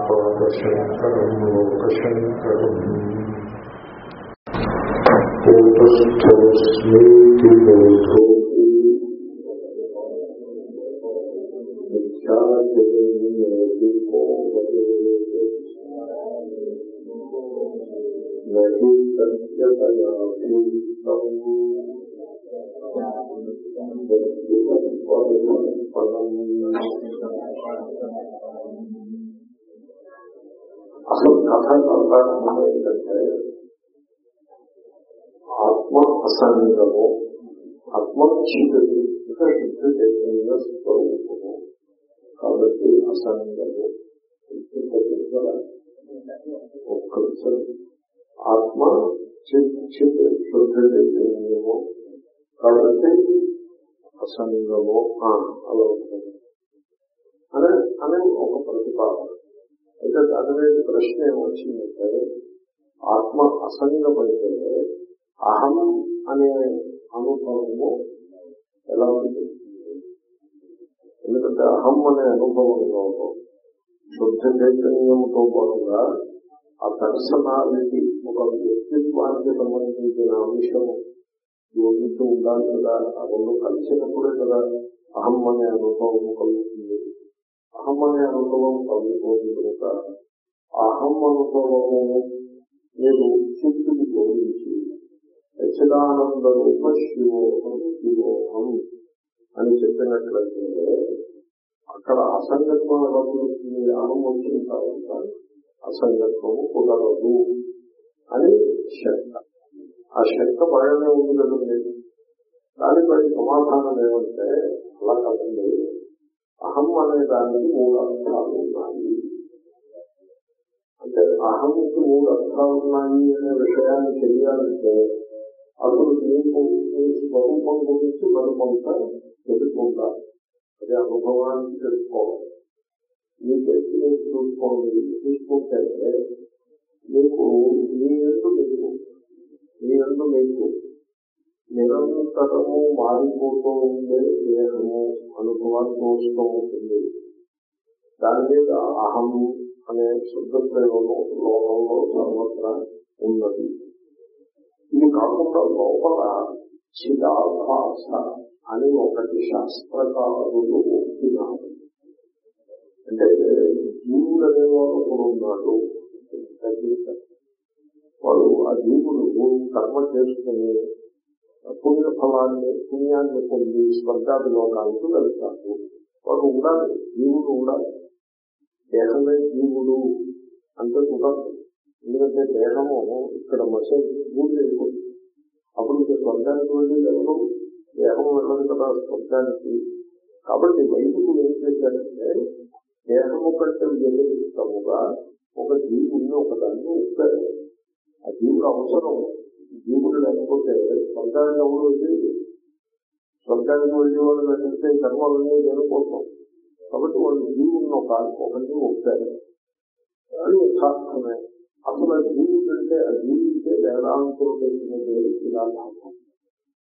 భగవత్పాదశంకరం లోకశంకరం కూటస్థోస్మీతి ఆత్మ అసంగము ఆత్మ శుద్ధ చైతన్య స్వరూపము. కాబట్టి అసంగము ఒక్కసారి ఆత్మ చిత్ శుద్ధ చైతన్యము కాబట్టి అసంగము అలా ఉంటుంది. అనే అనే ఒక ప్రతిపాదన. అయితే దాని మీద ప్రశ్న ఏమొచ్చిందంటే ఆత్మ అసంగమైతే అహం అనే అనుభవము ఎలా ఉంటుంది ఎందుకంటే అహం అనే అనుభవంలో శుద్ధ చైతన్యముతో పాటుగా ఆ పర్సనాలిటీ ఒక వ్యక్తిత్వానికి సంబంధించిన అంశము యోగిస్తూ ఉండాలి కదా ఆ రెండు కలిసినప్పుడే కదా అహం అనే అనుభవం కలుగుతుంది అహం అనే అనుభవం కలుగుతుంది కనుక అహం అనుభవము మీరు చిత్తుకి జోడించి సచిదానంద రూప శివోహం శివోహం అని చెప్పినట్లయితే అక్కడ అసంగత్వం ఎలా కుదురుతుంది అహం తర్వాత అసంగత్వము కుదరదు అని శంక. ఆ శంక బాగానే ఉంది కదండి. దానిపై సమాధానం ఏమంటే అలా కాదండి. అహం అనే దానికి మూడు అర్థాలు ఉన్నాయి. అంటే అహంకి మూడు అర్థాలు ఉన్నాయి అనే విషయాన్ని తెలియాలంటే అసలు నీకు నీ స్వరూపం గురించి మరికొంత తెలుసుకుంటారు. అది అనుభవానికి తెలుసుకోవాలి. మీ చేసి మీరు చూసుకోండి. చూసుకుంటే మీకు మీ ఎందు మీకు మీ ఎందు మీకు నిరంతరము మారిపోతూ ఉండే దేహము అనుభవానికి వస్తూ ఉంటుంది. దాని మీద అహం అనే శుద్ధ ప్రయోగం లోకంలో సర్వత్రా ఉన్నది. ఇది కాకుండా లోపల చిదాభాష అని ఒకటి శాస్త్రకారులు ఒప్పున్నారు అంటే జీవుడు అనేవాడు ఒకడు ఉన్నాడు. వాడు ఆ జీవుడు కర్మ చేసుకుని పుణ్య ఫలాన్ని పుణ్యాన్ని పొంది స్వర్గాది లోకాలకు వెళ్తాడు. వాడు ఉండాలి జీవుడు ఉండాలి. దేహమే జీవుడు అంటే కుదరదు. ఎందుకంటే దేహము ఇక్కడ మసేజ్ పూర్తి అయిపోతుంది. అప్పుడు ఇంకా స్వర్గానికి వెళ్ళి ఎవరు దేహం వెళ్ళదు కదా స్వర్గానికి. కాబట్టి వైదికులు ఏం చేశారంటే దేహము కంటే వ్యతిరేకముగా ఒక జీవుడిని ఒకదాన్ని ఇస్తారు ఆ జీవుడు అవసరం. జీవుడు లేకపోతే స్వర్గానికి ఎవరు వెళ్ళేది? స్వర్గానికి వెళ్ళే వాళ్ళు వెంటనే కర్మలన్నీ దేనికోసం కాబట్టి వాళ్ళు జీవుడిని ఒక ఒకటి ఒకసారి అది యథార్థమే. అసలు ఆ జీవుడు అంటే ఆ జీవితే వేదాంతులు పెట్టిన పేరు శిలాభాసం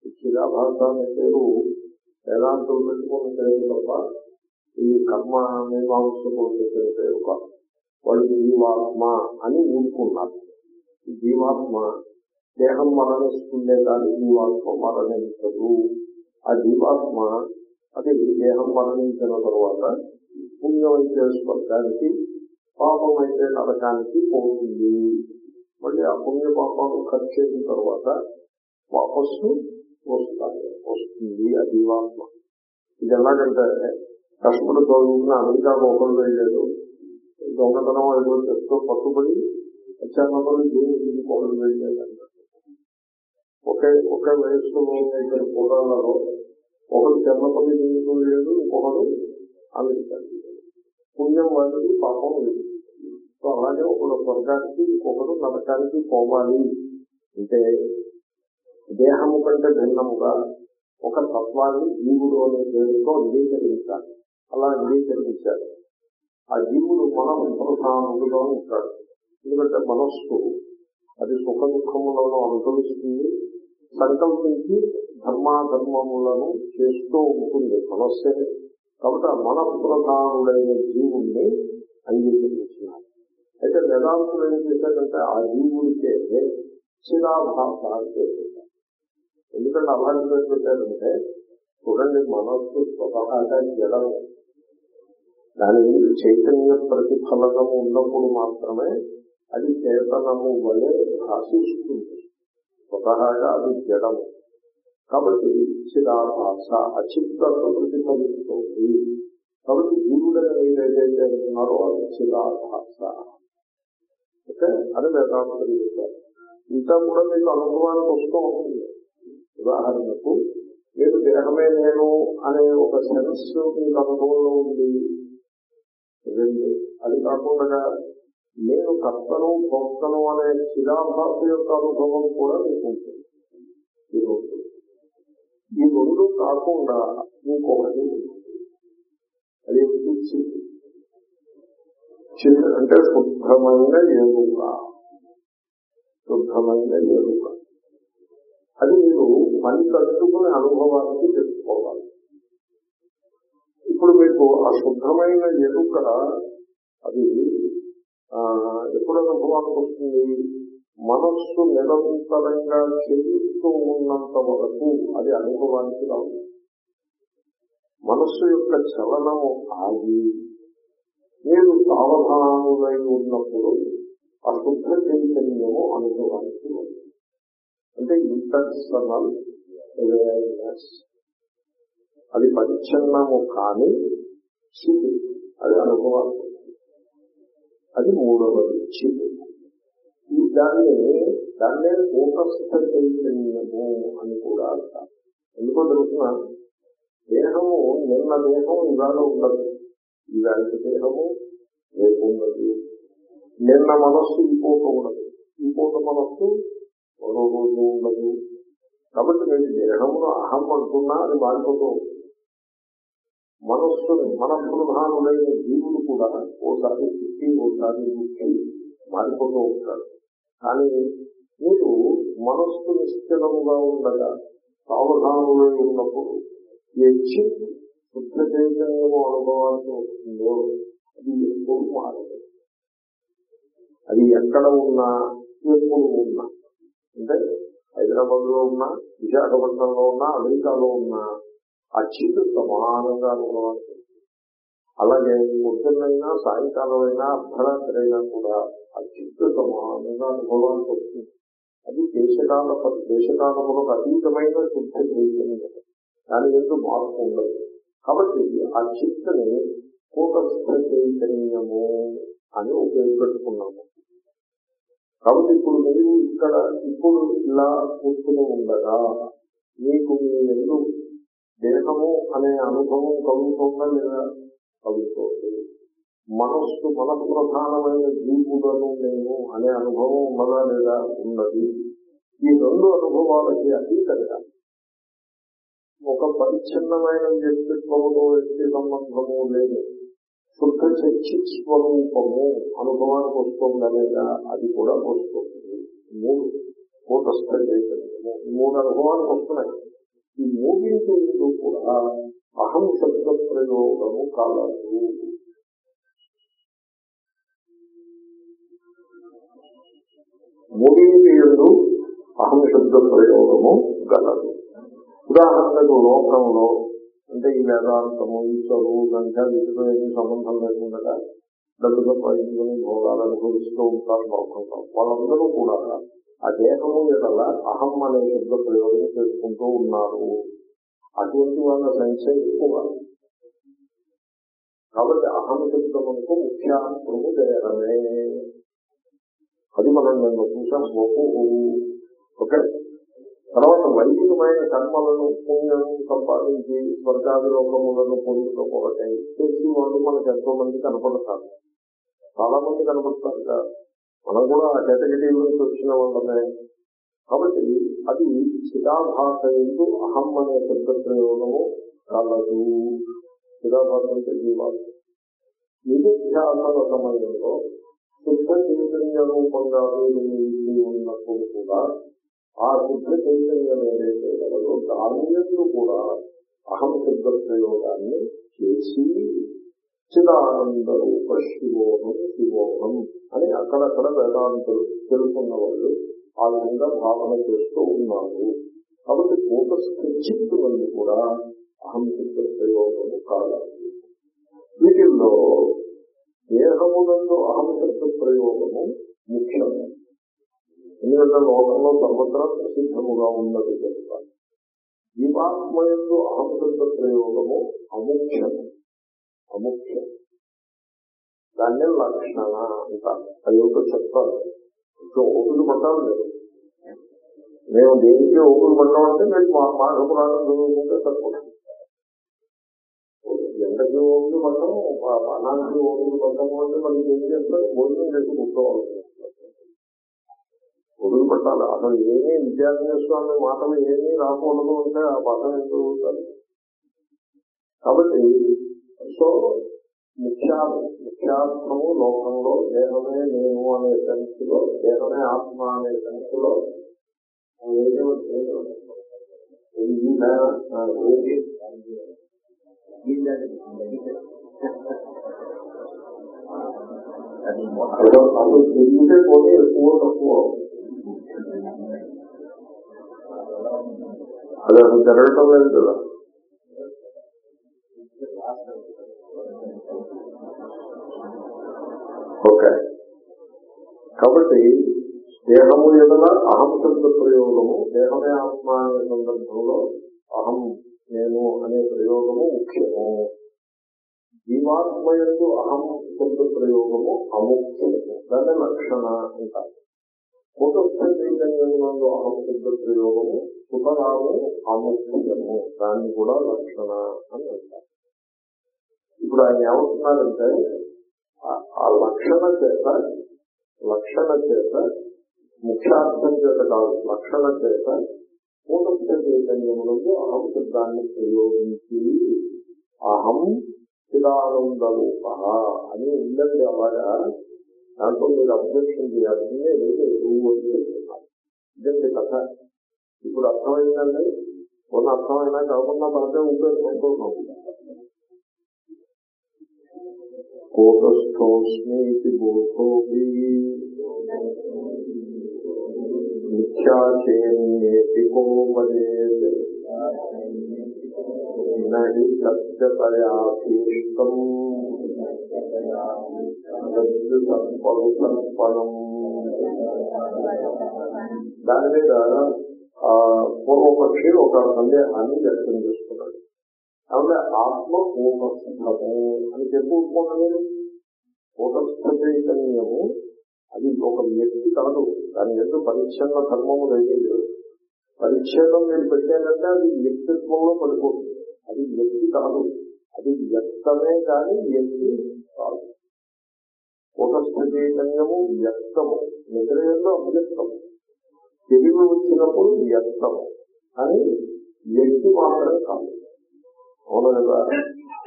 ఈ శిలాభాష అనే పేరు వేదాంతులు పెట్టుకున్న పేరు తప్ప ఈ కర్మ మీమాంసకులు పెట్టిన పేరు కాదు వాళ్ళు జీవాత్మ అని ఊరుకున్నారు ఈ జీవాత్మ దేహం మరణిస్తుందే కానీ జీవాత్మ మరణించదు ఆ జీవాత్మ అది దేహం మరణించిన తర్వాత పుణ్యమైతే స్వర్గానికి పాపం అయితే నరకానికి పోతుంది. మళ్ళీ ఆ పుణ్య పాపాలు ఖర్చు చేసిన తర్వాత వాపస్సు వస్తాయి. వస్తుంది ఆ జీవాత్మ. ఇది ఎలాగంటే కష్టపడి చదువుకున్న అమెరికా ఒకరు వెళ్ళలేదు దొంగతనం ఏదో చెప్తూ పట్టుబడి వచ్చానప్పుడు దీన్ని ఒకరు వెళ్ళలేదు ఒకే ఒకే వయస్సులో ఇక్కడ కూడాలలో ఒకరు చెన్నపల్లి దీనికి వెళ్ళలేదు ఇంకొకరు అమెరికా పుణ్యం వాళ్ళది పాపం లేదు సో అలాగే ఒకడు స్వర్గానికి ఇంకొకరు నరకానికి పోవాలి. అంటే దేహము కంటే భిన్నముగా ఒక తత్వాన్ని జీవుడు అనే పేరుతో అంగీకరించాలి. అలా అంగీకరించారు ఆ జీవుడు మనం ప్రధానుడుగా ఉంటాడు. ఎందుకంటే మనస్సు అది సుఖ దుఃఖములలో అనుభవిస్తుంది. సంకల్పించి ధర్మాధర్మములను చేస్తూ ఉంటుంది మనస్సే. కాబట్టి ఆ మనఃప్రధానుడైన జీవుణ్ణి అంగీకరించాలి. అయితే వేదాంతులు ఏం చేశారంటే ఆ జీవుడికే చిరాభాస అని ఎందుకంటే అలాంటి పేరు పెట్టారంటే చూడండి మనస్సు స్వతహాగా జడము దాని మీద చైతన్య ప్రతిఫలనము ఉన్నప్పుడు మాత్రమే అది చేతనము వలె భాషిస్తుంది. స్వతహాగా అది జడము. కాబట్టి చిరాభాష అచిత్తంలో ప్రతిఫలిస్తుంది కాబట్టి జీవుడని మీరు ఏదైతే అంటున్నారో అది చిరాభాష ఓకే? అది వేదాంతం ఇంకా కూడా మీకు అనుభవానికి వస్తూ ఉంటుంది. ఉదాహరణకు మీరు దేహమే నేను అనే ఒక సెన్స్ మీకు అనుభవంలో ఉంది. రెండు. అది కాకుండా నేను కర్తను భక్తను అనే చిరాభాష యొక్క అనుభవం కూడా మీకు ఉంటుంది. ఈ రెండు. కాకుండా ఇంకొకటి. అది చిత్ చిత్ అంటే శుద్ధమైన ఎరుక. శుద్ధమైన ఎరుక. అది మీరు పని కట్టుకునే అనుభవానికి తెలుసుకోవాలి ఇప్పుడు మీకు ఆ శుద్ధమైన ఎరుక అది ఎప్పుడు అనుభవానికి వస్తుంది? మనస్సు నిరంతరంగా చెల్లిస్తూ ఉన్నంత వరకు అది అనుభవానికి రాదు. మనస్సు యొక్క చలనం ఆగి మీరు సావధానులై ఉన్నప్పుడు ఆ శుద్ధ చైతన్యము అనుభవానికి అంటే ఇంటర్సనల్ అవేర్నెస్. అది పరిచ్ఛన్నము కాని స్థితి. అది అనుభవానికి అది మూడవది చితి ఈ దాన్ని దాన్నే కూటస్థ చైతన్యము అని కూడా అంటారు. ఎందుకో తెలుసిన దేహము నిన్న దేహం ఇవాళ ఉండదు. ఇలాంటి దేహము లేకుండదు నిన్న మనస్సు ఇంకోట ఉండదు ఇంకోట మనస్సు మరో రోజు ఉండదు కాబట్టి నేను దేహమును అహం అంటున్నా అది మారిపోతూ మనస్సుని మన ప్రధానులైన జీవులు కూడా ఓసారి పుట్టి ఓసారి పుట్టి మారిపోతూ ఉంటారు కానీ మీరు మనస్సు నిశ్చలముగా ఉండగా సావధానులై ఉన్నప్పుడు ఏ చిన్న శుద్ధ చైతన్యము అనుభవానికి వస్తుందో అది ఎప్పుడు మారదు. అది ఎక్కడ ఉన్నా ఎప్పుడు ఉన్నా. అంటే హైదరాబాద్లో ఉన్నా విశాఖపట్నంలో ఉన్నా అమెరికాలో ఉన్నా ఆ చిత్తు సమానంగా అనుభవానికి అలాగే పొద్దున్నైనా సాయంకాలం అయినా అర్ధరాత్రి అయినా కూడా ఆ చిత్తు సమానంగా అనుభవానికి వస్తుంది. అది దేశకాల దేశకాలంలో అతీతమైన శుద్ధ చైతన్యం దాని ఎందుకు మార్పు ఉండదు. కాబట్టి ఆ చిత్తని కూటస్థ చైతన్యము అని ఉపయోగపెట్టుకున్నాము కాబట్టి ఇప్పుడు మీరు ఇక్కడ ఇప్పుడు ఇలా కూర్చుని ఉండగా మీకు మీ ఎందు దేహము అనే అనుభవం కలుగుతుందా లేదా? కలుగుతుంది. మనస్సు మనఃప్రధానమైన జీవులను నేను అనే అనుభవం ఉన్నదా లేదా? ఉన్నది. ఈ రెండు అనుభవాలకి అతీతంగా ఒక పరిచ్ఛిన్నమైన వ్యక్తిత్వముతో వ్యక్తి సంబంధము లేదు. శుద్ధ చర్చి స్వరూపము అనుభవానికి వస్తుందా లేదా అది కూడా వస్తుంది. మూడు కూటస్థ చైతన్యము. మూడు అనుభవానికి వస్తున్నాయి. ఈ మూడింటి కూడా అహం శబ్ద ప్రయోగము కాలదు. మూడింటి ఎందు అహం శబ్ద ప్రయోగము గలదు. ఉదాహరణకు లోకంలో అంటే ఈ వేదాంతము ఈ చదువు గంట వీటితో ఏమీ సంబంధం లేకుండా డబ్బు సంపాదించుకుని భోగాలు అనుభవిస్తూ ఉంటారు లోకంలో. వాళ్ళందరూ కూడా ఆ దేహము ఎడల అహం అనే శబ్ద ప్రయోగం చేసుకుంటూ ఉన్నారు. అటువంటి వాళ్ళ సంఖ్య ఎక్కువ. కాబట్టి అహం శబ్దమునకు ముఖ్యాంశము దేహమే. అది మనం నిన్న చూసాం. ఓకే. తర్వాత వైదికమైన కర్మలను పుణ్యం సంపాదించి స్వర్గాభిలోకములను పొందుకోవటం చేసి వాళ్ళు మనకు ఎంతో మంది కనపడతారు. చాలా మంది కనపడతారు కదా. మనం కూడా ఆ కేటగిరీ నుంచి వచ్చిన వాళ్ళమే. కాబట్టి అది చిరాభాష ఎందు అహం అనే శబ్ద ప్రయోగము కలదు. చిరాభాష అంటే జీవాలు నిరుధ్యాసన సమయంలో శుద్ధ చైతన్య రూపంగా మీరు ఉన్నప్పుడు కూడా ఆ శుద్ధ చైతన్యం ఏదైతే కలదో దాని ఎందు కూడా అహం శుద్ధ ప్రయోగాన్ని చేసి చిదానంద రూప శివోహం శివోహం అని అక్కడక్కడ వేదాంతులు తెలుసుకున్న వాళ్ళు ఆ విధంగా భావన చేస్తూ ఉన్నారు. కాబట్టి కూటస్థిత్ నుండి కూడా అహం శుద్ధ ప్రయోగము కాదు వీటిల్లో దేహమునందు అహం శబ్ద ప్రయోగము ముఖ్యమైనది ఎందుకంటే లోకంలో సర్వత్రా ప్రసిద్ధముగా ఉన్నది కనుక జీవాత్మయంలో అహం ప్రయోగము అముఖ్యము అముఖ్యం. దాన్నే లక్షణ అంటారు అయ్యోతో చెప్తారు ఇంకా ఓపిక పట్టాలి లేదు. మేము దేనికి ఓపిక పడ్డామంటే మీరు మా మాఘ పురాణం చదువుకుంటే తప్పకుండా ఎండకి ఓపిక పడ్డం అనానికి ఓపిక పడ్డము అంటే మనకి ఏం చేస్తారు? భోజనం చేసి కూర్చోవాలి ఒడుగు పెట్టాలి అసలు ఏమీ విద్యార్థి స్వామి మాటలు ఏమీ రాకూడదు అంటే ఆ పాఠం ఎందుకు చదువుతారు కాబట్టి సో ముఖ్యా ముఖ్యాత్మము లోకంలో దేహమే నేను అనే సెన్స్ దేహమే ఆత్మ అనే సెన్స్లో ఏదో ఏది పోతే ఎక్కువ తక్కువ. అది అసలు జరగటం లేదు కదా. ఓకే. కాబట్టి దేహము ఎదుల అహం శబ్ద ప్రయోగము దేహమే ఆత్మ అనే సందర్భంలో అహం నేను అనే ప్రయోగము ముఖ్యము. జీవాత్మ ఎందు అహం శబ్ద ప్రయోగము అముఖ్యము. దాన్ని లక్షణ అంటారు. కుటుంబ చైతన్యమునందు ప్రయోగము సుతరాము అముఖ్యము దాన్ని కూడా లక్షణ అని అంటారు. ఇప్పుడు ఆయన ఏమంటున్నారంటే ఆ లక్షణ చేత లక్షణ చేత ముఖ్యార్థం చేత కాదు లక్షణ చేత కూటస్థ చైతన్యములకు అహం శబ్దాన్ని ప్రయోగించి అహం చిదానంద రూప అని ఉందండి అలాగా దాంట్లో మీరు అబ్జెక్షన్ చేయాల్సిందే లేదు నువ్వు అని చెప్తున్నారు. ఇదండి కథ. ఇప్పుడు అర్థమైందండి? కొన్ని అర్థమైనా కాకుండా పడితే ఉంటుంది సంతోషం. కూటస్థోస్మీతి బోధోపి మిథ్యాచేన్యేతి కోపదేత్ నహి సత్యతయాభీష్టం దాని మీద పూర్వపక్షి ఒక సందేహాన్ని వ్యక్తం చేసుకున్నాడు. కాబట్టి ఆత్మ కూటస్థము అని చెప్పుకుంటున్నాను కూటస్థైతన్యము అది ఒక వ్యక్తి కాదు. దాని ఎందుకు పరిచ్ఛన్న ధర్మము లేదు పరిచ్ఛేదం మీరు పెట్టారంటే అది వ్యక్తిత్వంలో పడిపోతుంది. అది వ్యక్తి కాదు. అది వ్యక్తమే కానీ వ్యక్తి కాదు. కూటస్థ చైతన్యము వ్యక్తము. నిద్రయంలో అవ్యక్తము. తెలివి వచ్చినప్పుడు వ్యక్తము. అని వ్యక్తి మాత్రం కాదు. అవును కదా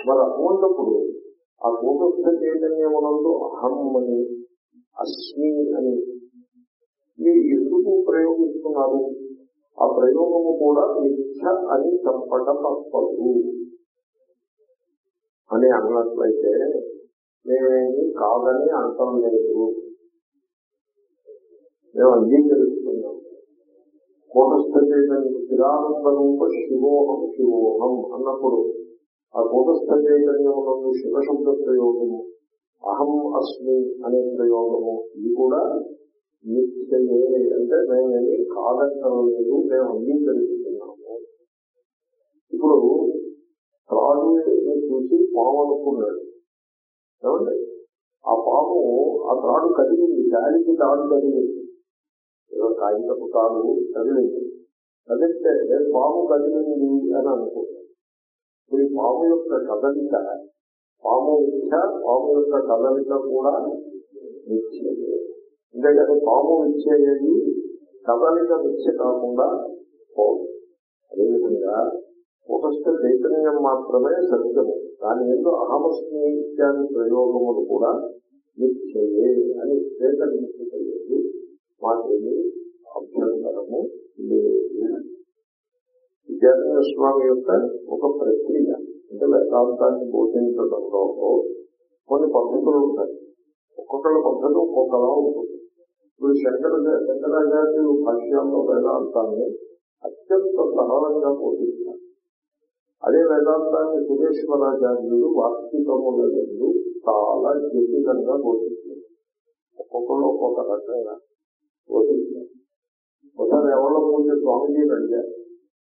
మరి అటువంటిప్పుడు ఆ కూటస్థ చైతన్యమునందు అహం అని అస్మి అని మీరు ఎందుకు ప్రయోగిస్తున్నారు? ఆ ప్రయోగము కూడా మిథ్య అని చెప్పట తప్పదు. అని అన్నట్లయితే మేమేమి కాదని అంటం లేదు. మేము అంగీకరిస్తున్నాం. కూటస్థ చైతన్యం చిరానంద రూప శివోహం శివోహం అన్నప్పుడు ఆ కూటస్థ చైతన్యమునందు శివశబ్ద ప్రయోగము అహం అస్మి అనే ప్రయోగము ఇది కూడా నిత్యమే అంటే మేమేమి కాదంటం లేదు మేము అంగీకరిస్తున్నాము. ఇప్పుడు రాజు చూసి పాము అనుకున్నాడు ఏమండి? ఆ పాము ఆ త్రాడు కదిలింది గాలికి తాడు కదిలింది. ఏదో కాగితపు తాడు కదిలింది. కదిలితే పాము కదిలింది అని అనుకుంటాను ఈ పాము యొక్క కదలిక పాము విద్య పాము యొక్క కదలిక కూడా మిథ్యమే అంతేగాని పాము విచ్చేది కదలిక విచ్చే కాకుండా పోదు. అదేవిధంగా ఉపస్థ చైతన్యం మాత్రమే సత్యము. దాని మీద అహమస్మి ఇత్యాది ప్రయోగములు కూడా నిత్యయే అని స్వీకరించలేదు మాకేమి అభ్యంతరము విద్యార్థి స్వామి యొక్క ఒక ప్రక్రియ అంటే వేదాంతాన్ని బోధించడంలో కొన్ని పద్ధతులు ఉంటాయి. ఒక్కొక్కళ్ళ పద్ధతి ఒక్కొక్కలా ఉంటుంది. ఇప్పుడు శంకర శంకరాచార్యులు భాష్యాల్లో వేదాంతాన్ని అత్యంత సరళంగా బోధించారు అదే వేదాంతాన్ని సురేశ్వరాచార్యుడు వాస్తవికములందు చాలా జటిలంగా బోధించారు ఒక్కొక్కరు ఒక్కొక్క రకంగా బోధించారు ఒకసారి ఎవరో పూజ స్వామిజీని అడిగారు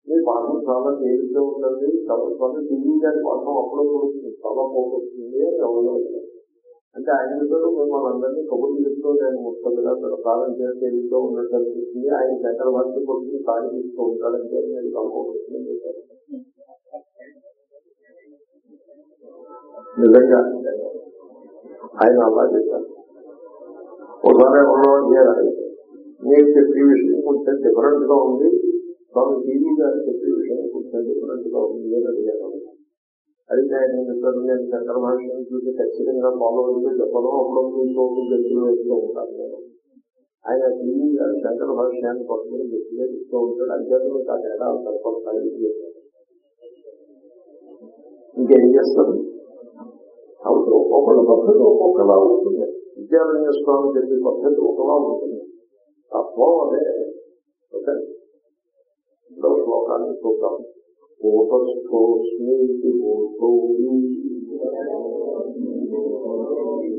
మీ పాఠం చాలా తేలిగ్గా ఉంటుంది స్వామి టీవీ గారి పాఠం అప్పుడప్పుడు చాలా పోగొస్తుంది అని ఎవరో అంటే ఆయన చెప్పారు మిమ్మల్ని అందరినీ కబుర్లు చెప్తూ నేను ముఖ్యంగా ప్రసారం చేస్తే తేలిగ్గా ఉన్నట్టు అనిపిస్తుంది ఆయన చక్రవర్తి భక్తి కొడుకుని సాగిస్తూ ఉంటాడంటే నేను కనుకోవచ్చుని నిజంగా. ఆయన అలా చెప్పారు. ఒకసారి ఎవరో అడిగారు మీరు చెప్పే విషయం కొంచెం డిఫరెంట్గా ఉంది. స్వామి టీవీ గారు చెప్పే విషయం కొంచెం డిఫరెంట్గా ఉంది అని అడిగారు. అయితే ఆయన చెప్పారు నేను శంకర భాషను చూసి ఖచ్చితంగా ఫాలో అయితే చెప్పడం అప్పుడు ఇంకొక గట్టిలో వేస్తూ ఉంటాను నేను ఆయన టీవీ గారు శంకర భాష్యాన్ని పట్టుకుని గట్టిగా ఇస్తూ ఉంటాడు. అధ్యాత్మిక ఆ తేడా సరిపడతాయి ఇంకేం చేస్తారు? కాబట్టి ఒక్కొక్కళ్ళ పద్ధతి ఒక్కొక్కలా ఉంటుంది. విద్యారణ్య స్వామి చెప్పే పద్ధతి ఒకలా ఉంటుంది. తత్వం అదే. ఓకే? రెండవ శ్లోకాన్ని చూద్దాం. కూటస్థోస్మీతి కూటోమి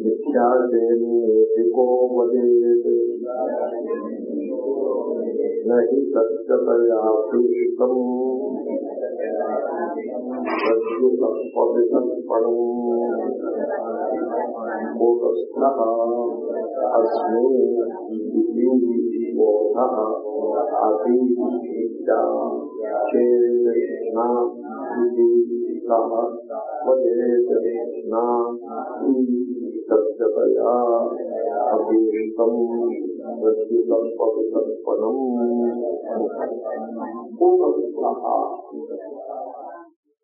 మిథ్యాసేనేతి కో వదేత్ నహి సత్యతయా పృష్టం ప్రత్యుపవితర్పణం కూటస్థ అస్మి ఇది బోధ అతి సత్యతయా అభీష్టం ప్రత్యుతం పవితర్పణం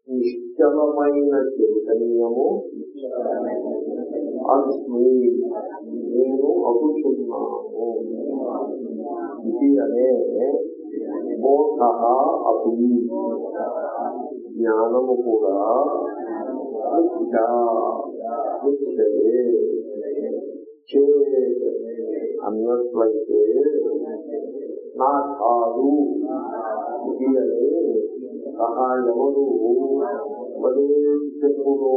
నిశ్చలమైన చైతన్యము అస్మి నేను అగుచున్నాను ఇది అనే బోధ అపి జ్ఞానము కూడా మిథ్యా అన్నట్లయితే నా కాదు. ఇది అనే సహాయములు చెప్పును?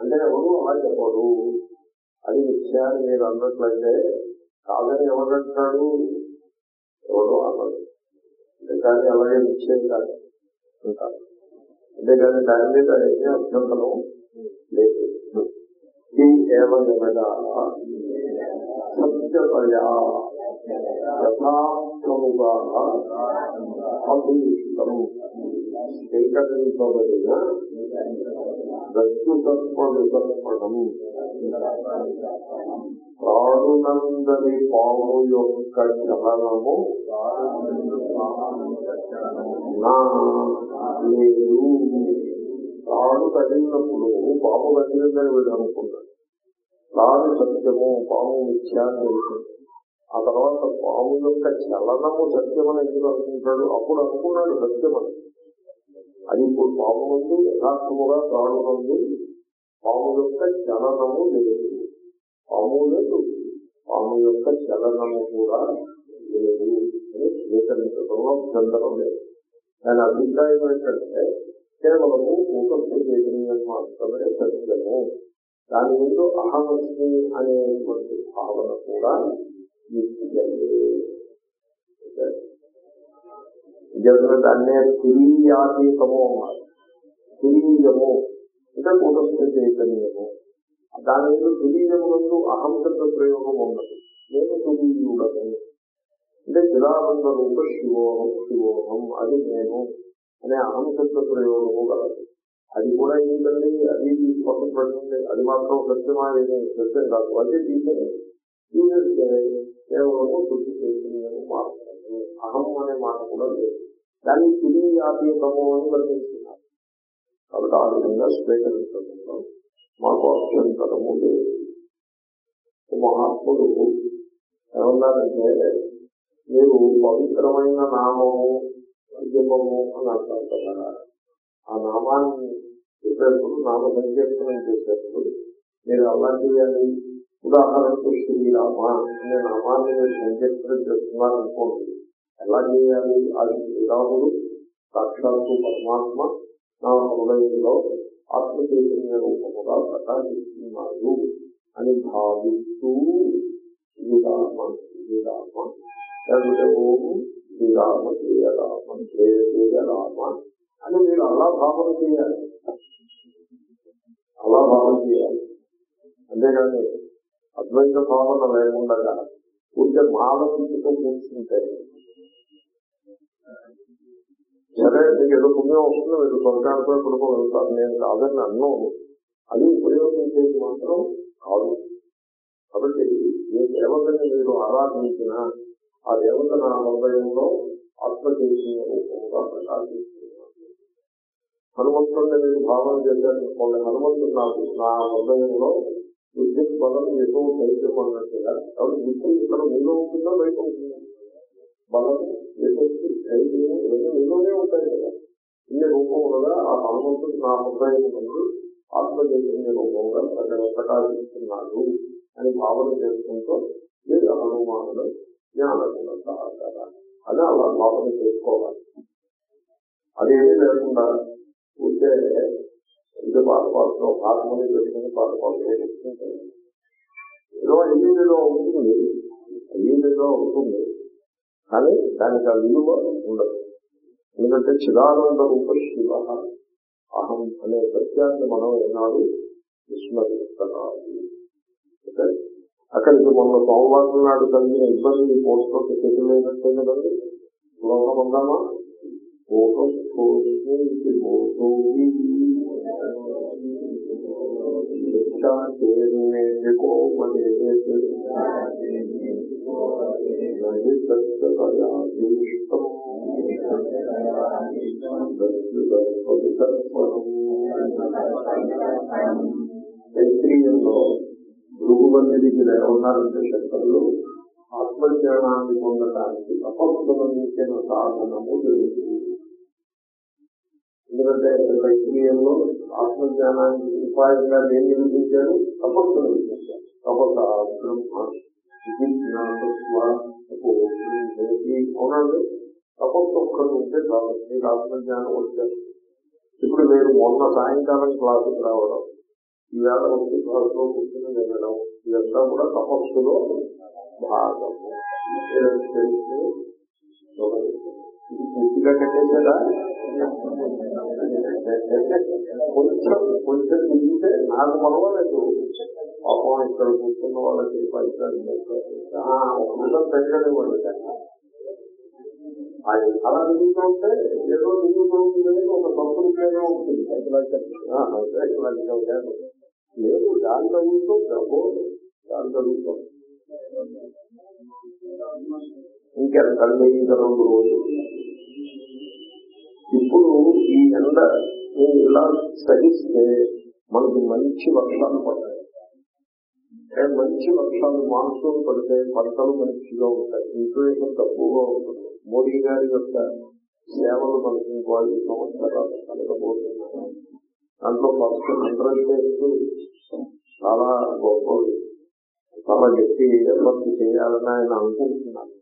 అంటే ఎవరు అలా చెప్పడు. అది విషయాన్ని మీరు అన్నట్లయితే కాదని ఎవరంటాడు ఎవరు అన్నాడు అంతేకాని అలాగే నిశ్చయం కాదు. అంతేకాని దాని మీద ఏమీ అభ్యంతరం లేదు. ఈ ఏమనగా సత్యతయా స్వీకరించబడిన ప్రత్యుతత్వవితర్పణం ప్రాణునందరి పాము యొక్క చలనము నా లేదు తాను తగిలినప్పుడు పాము తగిలిందని వీడు అనుకున్నాడు తాను సత్యము పాము మిథ్యాన్ని అనుకుంటాడు ఆ తర్వాత పాము యొక్క చలనము సత్యమని ఎందుకు అనుకుంటాడు? అప్పుడు అనుకున్నాడు సత్యమని. అది ఇప్పుడు పాము నుండి యథార్థముగా తాను నుండి పాము యొక్క చలనము లేదు. పాము లేదు. పాము యొక్క చలనము కూడా లేదు అని స్వీకరించడంలో అభ్యంతరం లేదు. దాని అభిప్రాయం ఏంటంటే కేవలము ఊపస్థ చైతన్యం మాత్రమే సత్యము. దాని ముందు అహమస్మి అనేటువంటి భావన కూడా దాన్నే తురీయాతీతము అన్నారు. తురీయము అంటే కూటస్థ చైతన్యము. దాని మీద తురీయము ముందు అహం ప్రయోగం ఉన్నది. నేను తురీయుడను. అంటే చిదానంద రూప శివోహం శివోహం అది నేను అనే అహం ప్రయోగము కలదు. అది కూడా ఏంటండి? అది పక్కన పడుతుంది అది మాత్రం సత్యమా? ఏమీ సత్యం కాదు. అదే తీసేది తీసేస్తే కేవలము శుద్ధి చైతన్యము మాత్రమే అహం అనే మాట కూడా లేదు దాన్ని తురీయాతీతము అని వర్ణిస్తున్నారు కాబట్టి ఆ విధంగా స్వీకరించడంలో మాకు అభ్యంతరము లేదు మహాత్ముడు ఏమన్నారంటే మీరు పవిత్రమైన నామము జపము అని అంటారు కదా ఆ నామాన్ని చెప్పేటప్పుడు నామ సంకీర్తనం చేసేటప్పుడు మీరు అలాంటివి అని ఉదాహరణకు శ్రీరామ అనే నామాన్ని మీరు సంకీర్తనం చేస్తున్నారనుకోండి ఎలా చేయాలి? అది శ్రీరాముడు సాక్షాత్తు పరమాత్మ నా హృదయంలో ఆత్మచైతన్య రూపముగా ప్రకాశిస్తున్నాడు అని భావిస్తూ శ్రీరామ శ్రీరామ లేకపోతే ఓం శ్రీరామ శ్రీరామ జయ రామ అని మీరు అలా భావన చేయాలి. అలా భావన చేయాలి. అంతేగాని అద్వైత భావన లేకుండా ఉంటే మానసికతో కూర్చుంటే సరే మీకు ఏదో పుణ్యం వస్తుంది మీరు స్వర్గానికి ఎక్కడికో వెళ్తారు. నేను కాదని అన్ను అది ఉపయోగించేది మాత్రం కాదు. కాబట్టి ఏ దేవతని మీరు ఆరాధించినా ఆ దేవత నా హృదయంలో ఆత్మచైతన్య రూపంగా ప్రకాశిస్తున్నారు. హనుమంతుడిని మీరు భావన చేశారనుకోండి హనుమంతుడు నాకు నా హృదయంలో విద్యుత్ బలం ఏదో దైవం అన్నట్టుగా కాబట్టి విద్యుత్ ఇక్కడ మీలో ఉంటుందా బయట ఉంటుందా బలం యశస్సు ధైర్యం ఇవన్నీ మీలోనే ఉంటాయి కదా. ఇన్ని రూపములుగా ఆ హనుమంతుడు నా హృదయంలో ఆత్మ చైతన్య రూపంగా ప్రజలు ప్రకాశిస్తున్నాడు అని భావన చేసుకుంటూ మీరు హనుమానుడు జ్ఞానగుణ సహకార అని అలా భావన చేసుకోవాలి. అదేమీ లేకుండా ఉంటే ఇది పాట పాడుతున్నాం హార్మోని పెట్టుకుని పాట పాడుతుంటే ఏదో అయ్యేదో ఉంటుంది. అయ్యేదో ఉంటుంది. కానీ దానికి ఆ విలువ ఉండదు. ఎందుకంటే చిదానంద రూప శివ అహం అనే సత్యాన్ని మనం ఏనాడు విస్మరిస్తున్నాము అక్కడికి మొన్న సోమవారం నాడు కలిగిన ఇబ్బంది పోస్ట్లో సెటిల్ అయినట్టే కదండి లోకం ఉందామా ఫోటో చైత్రీయంలో భృగువల్లి దగ్గర ఉన్నారంటే శంకరులు ఆత్మజ్ఞానాన్ని పొందడానికి తపస్సు సాధనము జరుగుతుంది ఎందుకంటే చైత్రీయంలో ఆత్మజ్ఞానానికి ఉపాయంగా ఏం నిరూపించారు? తపస్సు విధించారు తపస్స బ్రహ్మ అవునండి. తపస్సు ఒక్కరు ఉంటే చాలు. మీకు ఆత్మజ్ఞానం వచ్చారు ఇప్పుడు మీరు మొన్న సాయంకాలం క్లాసుకు రావడం ఈవేళ వచ్చి క్లాసులో కూర్చుని వెళ్ళడం ఇదంతా కూడా తపస్సులో భాగము. ఇది పూర్తిగా కట్టేసారా కొంచెం కొంచెం తిరిగితే నాకు మనవలేదు పాపం ఇక్కడ కూర్చున్న వాళ్ళకి పైసలు ఒక పెరగనివ్వండి అది అలా తిరుగుతూ ఉంటే ఏదో తిరుగుతూ ఉంటుందని ఒక సంతృప్తిగా ఉంటుంది సైకలాజికల్ లేదు దాని తగ్గుతూ ప్రభు దాని తగ్గుతాం ఇంకెంత ఇంకా రెండు రోజులు ఇప్పుడు ఈ ఎండ నేను ఇలా సహిస్తే మనకి మంచి వర్షాలు పడతాయి. మంచి వర్షాలు మాన్సూన్ పడితే పంటలు మంచిగా ఉంటాయి. ఇన్ఫ్లేషన్ తక్కువగా ఉంటుంది. మోడీ గారి యొక్క సేవలు మనకి ఇంకో ఐదు సంవత్సరాలు కలగబోతున్నాయి. దాంట్లో ఫస్ట్ హండ్రెడ్ డేస్ చాలా గొప్ప చాలా గట్టి ఎఫర్ట్ చేయాలని ఆయన అనుకుంటున్నారు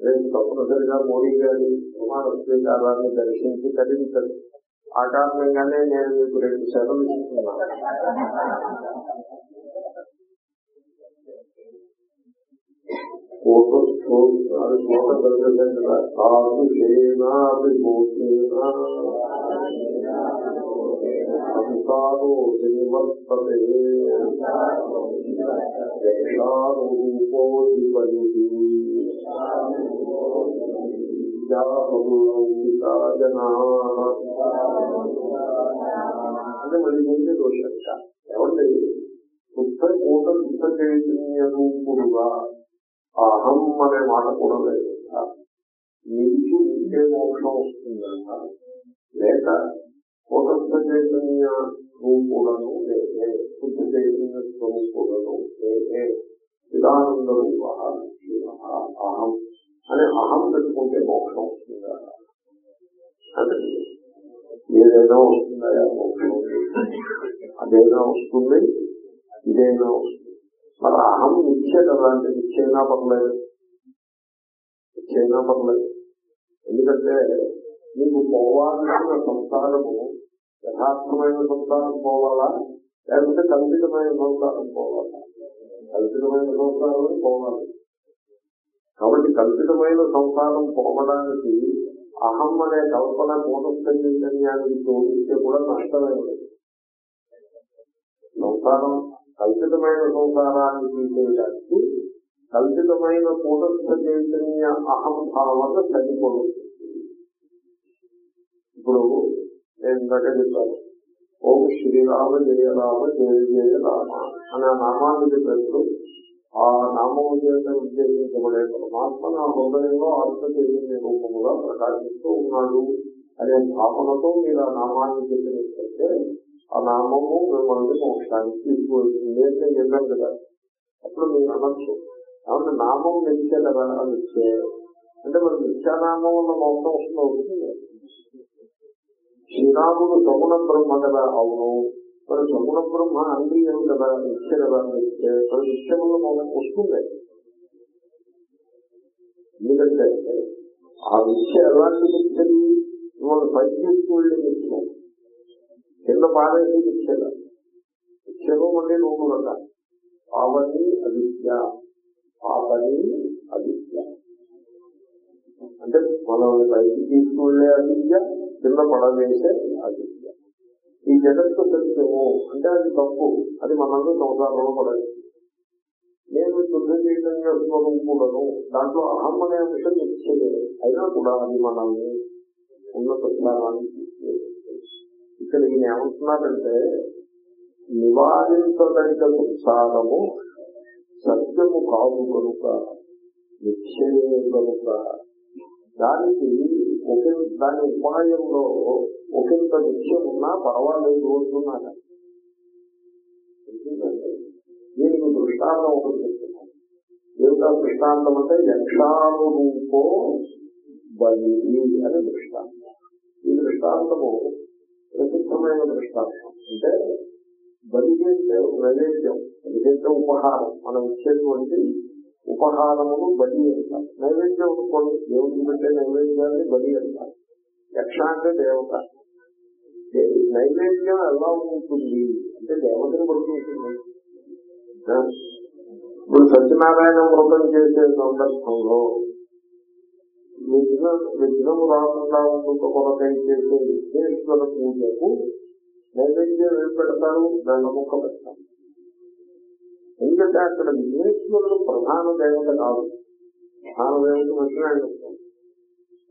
రేపు తప్పనిసరిగా మోడీ గారి ప్రమాణ స్వీకారాన్ని దర్శించి తరించారు ఆ కారణంగానే నేను మీకు రెండు సెలవు ఇస్తున్నాను. కాదు చేనా సంసారో శ్రీవర్తతే రూపో అంటే మళ్ళీ ముందే దోషంట ఏమంటే శుద్ధ కూట శుద్ధ చైతన్య రూపుడుగా అహం అనే మాట కూడా లేదు. నిలిచి ఉంటే మోక్షం వస్తుందంట. లేక కూటస్థ చైతన్య రూపులను లేదే శుద్ధ చైతన్య స్వరూపులను లేదే చిదానంద రూప శివ అహం అని అహం పెట్టుకుంటే మోక్షం వస్తుందా? అంటే ఏదైనా వస్తుందా మోక్షం? అదైనా వస్తుంది? ఇదైనా వస్తుంది? మరి అహం నిత్య కదా అంటే నిత్యైనా పర్లేదు. నిత్యైనా పర్లేదు. ఎందుకంటే మీకు పోవాల్సిన సంసారము యథార్థమైన సంసారం పోవాలా? లేకపోతే కల్పితమైన సంసారం పోవాలా? కల్పితమైన సంసారం పోవాలి. కాబట్టి కల్పితమైన సంసారం పోవడానికి అహం అనే కల్పన కూటస్థ చైతన్యానికి కూడా నష్టమే సంసారం కల్పితమైన సంసారాన్ని తీసేయడానికి కల్పితమైన కూటస్థ చైతన్య అహం భావన సరిపడుతుంది నేను ఇందాక చెప్పాను ఓం శ్రీరామ జయ రామ జయ జయ రామ అనే నామాన్ని చెప్పినప్పుడు ఆ నామం చేత ఉద్దేశించబడే పరమాత్మ నా హృదయంలో ఆత్మ రూపముగా ప్రకాశిస్తూ ఉన్నాడు అనే భావనతో మీరు ఆ నామాన్ని చెప్పినట్లయితే ఆ నామము మిమ్మల్ని మోక్షానికి తీసుకువెళ్తుంది అంటే చెప్పాను కదా. అప్పుడు మీరు అనొచ్చు. కాబట్టి నామం నిలిచే కదా అని ఇచ్చే అంటే మరి నిత్యానామం వల్ల మోక్షం వస్తుంది. అవుతుంది శ్రీరాముడు సగుణ బ్రహ్మ కదా అవును. మరి సగుణ బ్రహ్మ అంగీయం కదా? నిత్య కదా? నిత్య. మరి నిత్యంలో మోక్షం వస్తుంది. ఎందుకంటే ఆ నిత్య ఎలాంటి నిత్యది? మిమ్మల్ని పైకి తీసుకువెళ్ళే నిత్యం. కింద పారేది నిత్యద. నిత్యము మళ్ళీ రెండు రకాలు పావని అవిద్య. పాపని అవిద్య. అంటే మనం పైకి తీసుకువెళ్ళే అవిద్య కింద పడవేసే అవిద్య ఈ జగత్తు సత్యము అంటే అది తప్పు. అది మనందరూ సంసారంలో పడదు. నేను శుద్ధ చైతన్య స్వరూపులను దాంట్లో అహం అనే అంశం నిశ్చయమే అయినా కూడా అది మనల్ని ఉన్నత స్థానానికి ఇక్కడ ఈయన ఏమంటున్నాడంటే నివారించదగిన సంసారము సత్యము కాదు కనుక నిశ్చయమే కనుక దానికి ఒకే దాని ఉపాయంలో ఒకంత విషయం ఉన్నా పర్వాలేదు అంటున్నాను దీనికి దృష్టాంతం ఒకటి చెప్తున్నాను. ఏమిటా దృష్టాంతం అంటే యక్షానురూపో బలి అని దృష్టాంతం. ఈ దృష్టాంతము ప్రసిద్ధమైన దృష్టాంతం. అంటే బలి చేసే నైవేద్యం నైవేద్య ఉపహారం మనం ఇచ్చేటువంటి ఉపహారమును బలి అంటారు. నైవేద్యం అనుకోండి దేవుడికి పెట్టే నైవేద్యాన్ని బలి అంటారు. యక్ష అంటే దేవత. నైవేద్యం ఎలా ఉంటుంది? అంటే దేవతని బట్టి ఉంటుంది. ఇప్పుడు సత్యనారాయణ వ్రతం చేసే సందర్భంలో విఘ్నం విఘ్నము రాకుండా ఉండుట కొరకై చేసే విఘ్నేశ్వర పూజకు నైవేద్యం ఏం పెడతారు? దండముఖ పెడతారు. ఎందుకంటే అక్కడ విఘ్నేశ్వరుడు ప్రధాన దేవత కాదు. ప్రధాన దేవత సత్యనారాయణ ఆయన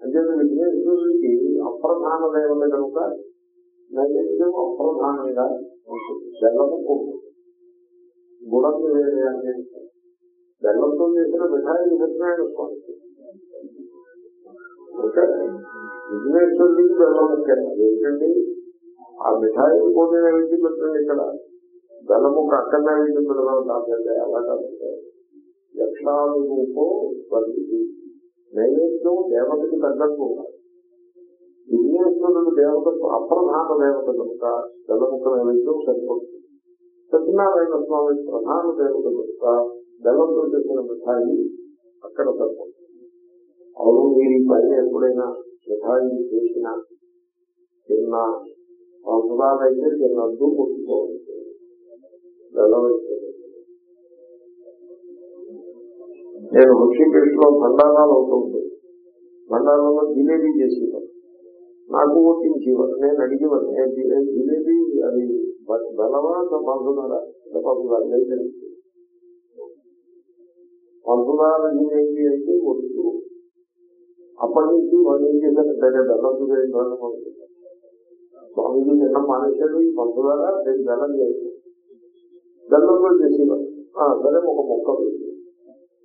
అంటే విఘ్నేశ్వరుడికి అప్రధాన దేవత కనుక నైవేద్యం అప్రధానంగా ఉంటుంది? బెల్లము కొమ్ము. గుణం వేరే అంటే బెల్లంతో చేసిన మిఠాయి సత్యనారాయణ స్వామి అంటే విఘ్నేశ్వరుడికి బెల్లం ముఖ్యం. ఏంటండి? ఆ మిఠాయి పోటీ నైవేద్యం పెట్టండి ఇక్కడ బెల్లం ముక్క అక్కడ నైవేద్యం పెడదాం అలా కాదంటే యక్షానురూపో వర్తి నైవేద్యం దేవతకి తగ్గట్టు ఉండాలి. విఘ్నేశ్వరుడు దేవత అప్రధాన దేవత కనుక బెల్లముక్క నైవేద్యం సరిపడుతుంది సత్యనారాయణ స్వామి ప్రధాన దేవత కనుక బెల్లంతో చేసిన మిఠాయి అక్కడ సరిపడుతుంది అవును మీరు ఈ పైన ఎప్పుడైనా మిఠాయి చేసినా తిన్నా సంవత్సరాలైతే తిన్నద్దు కొట్టుకోవచ్చు బెల్లం నేను హృషికేశ్లో భండారాలు అవుతుంది భండారంలో జిలేబీ చేసేవారు. నాకు ఓటించేవారు నేను అడిగేవారు నేను జిలేబీ? అది బలవా బలమా? పంచుదారా పంచుదారు జిలేబీ అయితే వద్దు అప్పటి నుంచి వాళ్ళు ఏం చేశారు సరే బెల్లం చేయాలి స్వామిజీ నిన్న మానేశాడు ఈ పంచుదార నేను బెల్లం చేసి బెల్లంలో చేసేవారు. సరే ఒక మొక్క వేసి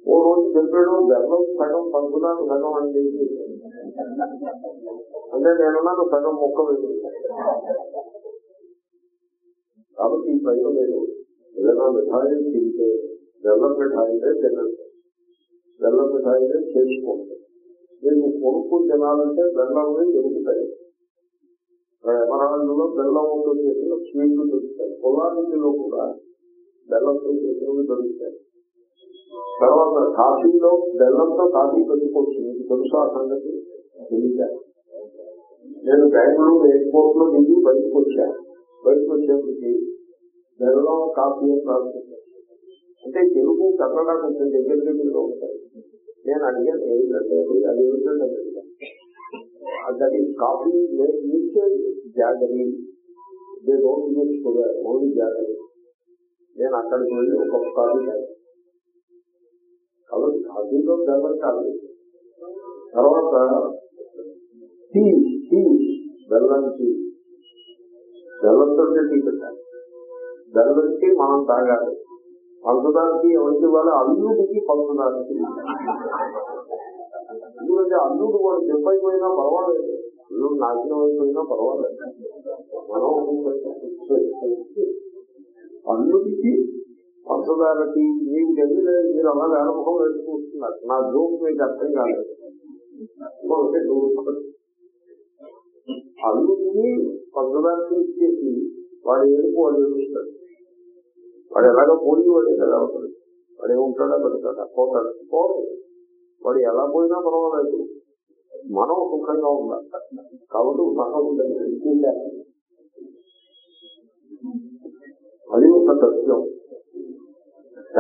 ఓ రోజు చెప్పాడు బెల్లం సగం పంచుదార సగం అని చెప్పి అంటే నేనున్నాను సగం మొక్క వేసి కాబట్టి ఈ పైన మీరు ఏదైనా మిఠాయి తింటే బెల్లం మిఠాయిలే తినండి బెల్లం మిఠాయిలే చేసుకోండి మీరు కొనుక్కు తినాలంటే బెల్లంలో దొరుకుతాయి. ఇక్కడ బెల్లం బెల్లంతో చేసిన స్వీట్లు దొరుకుతాయి. పొలానికి కూడా బెల్లంతో చేసినవి దొరుకుతాయి. తర్వాత కాఫీలో బెల్లంతో కాఫీ పెట్టుకోవచ్చు. మీకు తెలుసా సంగతి? తెలియదు నేను బెంగళూరు ఎయిర్పోర్ట్లో దిగి బయటకు వచ్చాను బయటకు వచ్చేందుకు బెల్లం కాఫీ అని రాసుకుంటాను అంటే తెలుగు కన్నడ కొంచెం దగ్గర దగ్గరలో ఉంటాయి. నేను అడిగాను ఏంటంటే అది? ఏమిటంటే that coffee use jaggery. They don't use only jaggery. నేను అక్కడికి వెళ్ళి ఒక కాఫీ కాబట్టి కాఫీలో బెల్లం కాదు. తర్వాత టీ టీ బెల్లం టీ. బెల్లంతో టీ పెట్టాలి. బెల్లం టీ మనం తాగాలి. పంచదానికి ఎవరికి వాళ్ళ అల్లుడికి పంచదానికి ఎందుకంటే అల్లుడు వాడు చెప్పైపోయినా పర్వాలేదు. అల్లుడు నాశనం అయిపోయినా పర్వాలేదు. మనం అల్లుడికి పంచదారకి మీకు తెలియలేదు మీరు అలా వేలముఖం వేసుకుంటున్నారు నా జోక్ మీకు అర్థం కాలేదు. అల్లుడిని పంచదారకి ఇచ్చేసి వాడు ఎందుకు వాడు ఎదుగుతాడు వాడు ఎలాగో పోయి వాడే కదా అవుతాడు వాడు ఏముంటాడా పెడతాడా. పోతాడు పోదు వాడు ఎలా పోయినా పర్వాలేదు. మనం సుఖంగా ఉండాలి. కాబట్టి సహం ఉండదు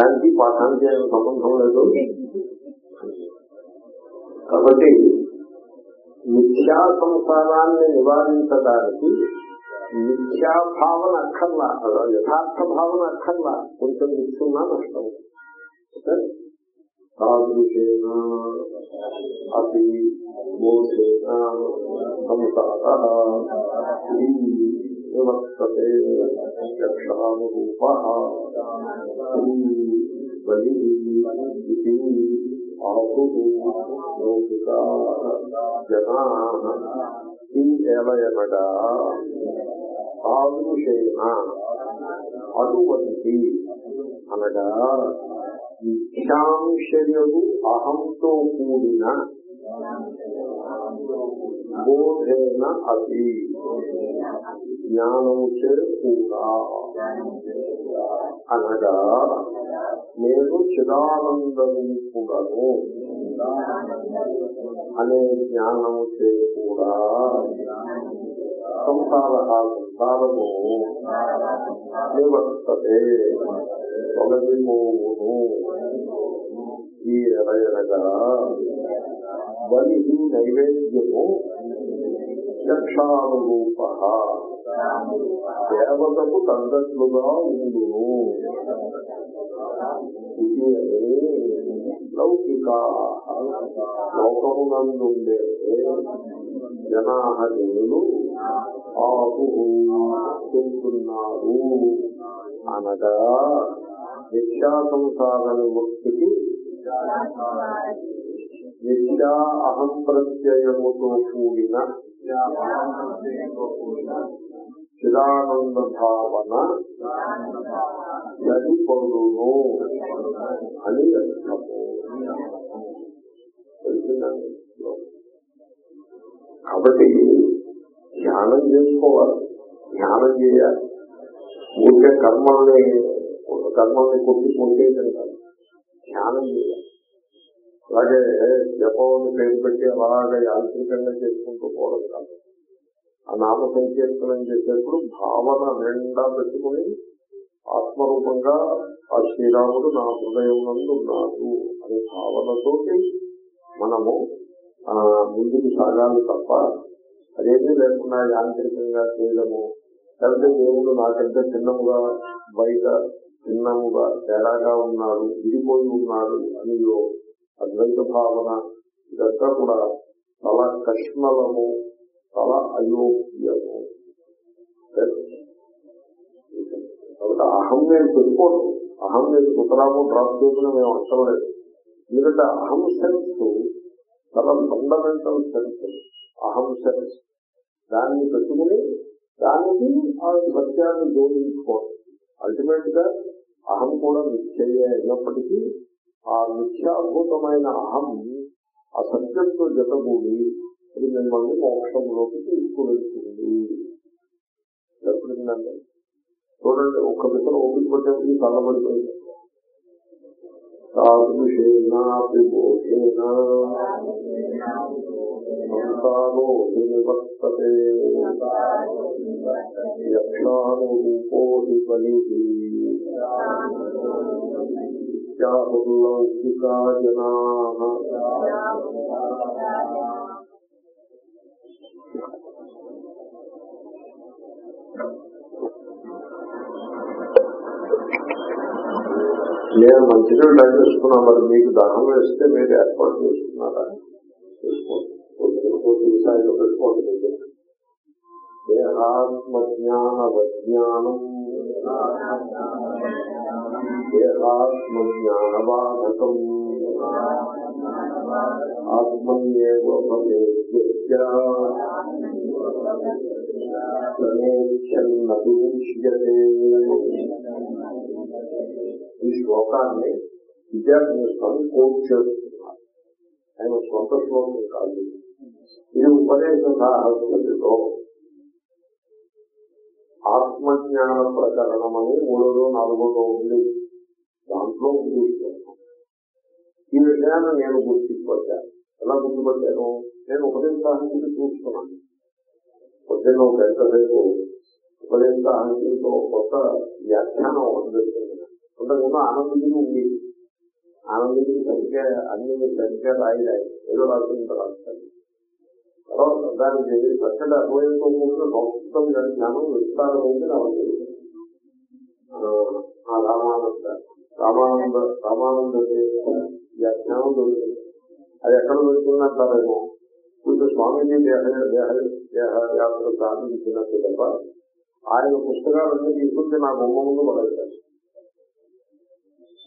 దానికి పాఠానికి ఏం సంబంధం లేదు. కాబట్టి మిథ్యా సంసారాన్ని నివారించడానికి మిథ్యా భావన అక్కర్లా యథార్థ భావన అక్కర్లా. కొంచెం మిచ్చున్నా నష్టం. తాదృశేన అతి బోధేన సంసార. వివక్షతే యక్షానురూప బలి ఇది ఆహు లౌకిక జనా ఏలయనగా తాదృశేన అటువంటి అనగా మిథ్యాంశయము అహంతో కూడిన బోధేన అతి. జ్ఞానము చే కూడా అనగా నేను చిదానందముకుడను అనే జ్ఞానము చే కూడా సంసార సంసారము నివర్తతే తొలగిపోవును. ఈ ఎరయనగా బలి నైవేద్యము యక్షానురూప. దేవతకు తగ్గట్లుగా ఉండును. ఇది అని లౌకిక లోకమునందుండే జనాహరులు ఆపు చెందుతున్నారు అనగా నిత్యా సంసార విముక్తికి విద్యా అహం ప్రత్యయముతో కూడిన చిదానంద భావన సరిపడును అని అర్థము. కాబట్టి ధ్యానం చేసుకోవాలి. ధ్యానం చేయాలి. ఊరికే కర్మల్ని కర్మల్ని కొట్టి కొట్టేయడం కాదు. ధ్యానం చేయాలి. అలాగే జపం పేరు పెట్టి అలాగే యాంత్రికంగా చేసుకుంటూ పోవడం కాదు. ఆ నామ సంకీర్తనం చేసేప్పుడు భావన నిండా పెట్టుకుని ఆత్మరూపంగా ఆ శ్రీరాముడు నా హృదయం నందు ఉన్నాడు అనే భావనతోటి మనము ఆ ముందుకు సాగాలి తప్ప అదేమీ లేకుండా యాంత్రికంగా చేయడము లేకపోతే దేవుడు నాకంటే చిన్నముగా బయట చిన్నముగా తేడాగా ఉన్నాడు విడిపోయి ఉన్నాడు అని అద్వైత భావన ఇదంతా కూడా చాలా కష్మలము చాలా అయోగ్యము. కాబట్టి అహం నేను పెట్టుకోను అహం నేను సుతరాము డ్రాప్ చేయకుండా మేము అవసరం లేదు. ఎందుకంటే అహం సెన్స్ చాలా ఫండమెంటల్ సెన్స్ అహం సెన్స్ దాన్ని పెట్టుకుని దానికి ఆ సత్యాన్ని జోడించుకోవాలి. అల్టిమేట్గా అహం కూడా నిశ్చయ అయినప్పటికీ ఆ మిథ్యాభూతమైన అహం ఆ సత్యంతో జతగూడి అది మిమ్మల్ని మోక్షంలోకి తీసుకువెళ్తుంది ఎప్పుడుందండి చూడండి ఒక్క పిసర ఓపిక పట్టేప్పుడు కళ్ళబడిపోయింది తాదృశేనాపి బోధేన సంసారో నివర్తతే యక్షానురూపో బలిహి లౌకికా జనా నేను మంచిగా టైం చేసుకున్నా మరి మీకు దానం వేస్తే మీరు ఏర్పాటు చేసుకున్నారా? చేసుకోండి పెట్టుకోండి దేహాత్మ జ్ఞాన విజ్ఞానం దేహాత్మజ్ఞాన బాధకం ఈ శ్లోకాన్ని విద్యార్థి స్వామి కోట్ చేస్తున్నారు. ఆయన స్వంత శ్లోకం కాదు. ఇది ఉపదేశ సాహస్యంలో ఆత్మజ్ఞాన ప్రకరణం అని మూడోదో నాలుగోదో ఉంది. దాంట్లో ఉంది. ఈ విషయాన్ని నేను గుర్తుపట్టాను. ఎలా గుర్తుపట్టాను? నేను ఉపదేశానికి చూస్తున్నాను. పొద్దున్న ఒక గంట రేపు ఉపదేశాంతితో కొత్త వ్యాఖ్యానం అందుతుంది అంతకుముందు ఆనందించి ఉంది ఆనందించి సంఖ్య అన్ని సంఖ్య రాయడాయి ఏదో రాసుకుంటూ రాస్తాను తర్వాత దానికి చక్కటి అన్వయంతో కూడిన సంస్కృతం జ్ఞానం విస్తారమైంది రావాలి ఆ రామానంద. రామానంద రామానంద వ్యాఖ్యానం దొరుకుతుంది. అది ఎక్కడ దొరుకుతుందంటారేమో? కొంచెం స్వామీజీ దేహ దేహ దేహ యాత్ర సాధించినట్టు తప్ప ఆయన పుస్తకాలన్నీ తీసుకుంటే నా బొమ్మ ముందు పడేస్తారు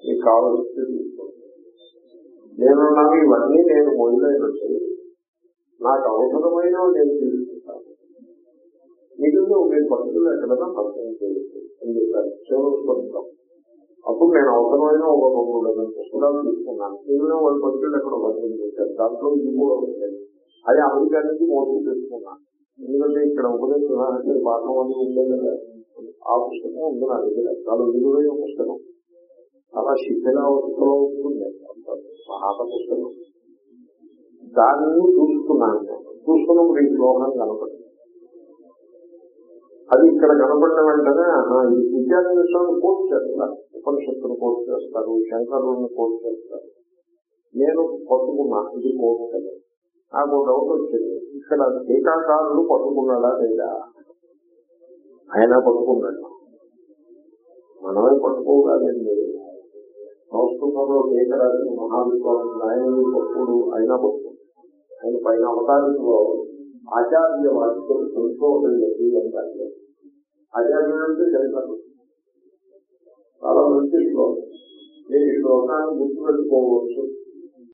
మీకు కావాల్సింది తీసుకోండి. నేను నాకు ఇవన్నీ నేను మొదలైనట్టు నాకు అవసరమైన నేను తీసుకుంటాను మిగిలిన మీరు పద్ధతులు ఎక్కడైనా పరిచయం చేయొచ్చు ఎందుకంటే పొందుతాం అప్పుడు నేను అవసరమైన ఒక రెండు డజన్ పుస్తకాలు తీసుకున్నాను. మిగిలిన వాళ్ళు పట్టుకెళ్ళి అక్కడ భద్రం చేశారు. దాంట్లో ఇది కూడా ఉంటుంది అది అమెరికా నుంచి మోసం తెచ్చుకున్నాను ఎందుకంటే ఇక్కడ ఉపదేశం పాఠం అని ఉండే కదా. ఆ పుస్తకం ఉంది నా దగ్గర. చాలా విలువైన పుస్తకం. చాలా శిథిలావస్థలో ఉంటుంది పాత పుస్తకం. దాన్ని చూసుకున్నాను చూసుకున్నప్పుడు ఈ శ్లోకం కనపడింది అది ఇక్కడ కనబడిన వెంటనే ఈ విద్యాన్వేషణను కోర్టు చేస్తారు. ఉపనిషత్తును కోర్టు చేస్తారు శంకరులను కోర్టు చేస్తారు. నేను పట్టుకున్నా ఇది కోర్టు కదా. నాకు డౌట్ వచ్చింది. ఇక్కడ టీకాకారులు పట్టుకున్నాడా లేదా? ఆయన పట్టుకున్నాడు. మనమే పట్టుకోగలండి. సంస్కృతంలో టీకరాజు మహావిద్వాంసులు ఆయన పట్టుకుడు అయినా పప్పు ఆయన పైన అవతారంలో ఆచార్య వాక్యం సంశోధనకి అంటారు. ఆచార్యుడు అంటే శంకరుడు చాలా మంచి శ్లోకం. నేను ఈ శ్లోకాన్ని గుర్తుపెట్టుకోవచ్చు.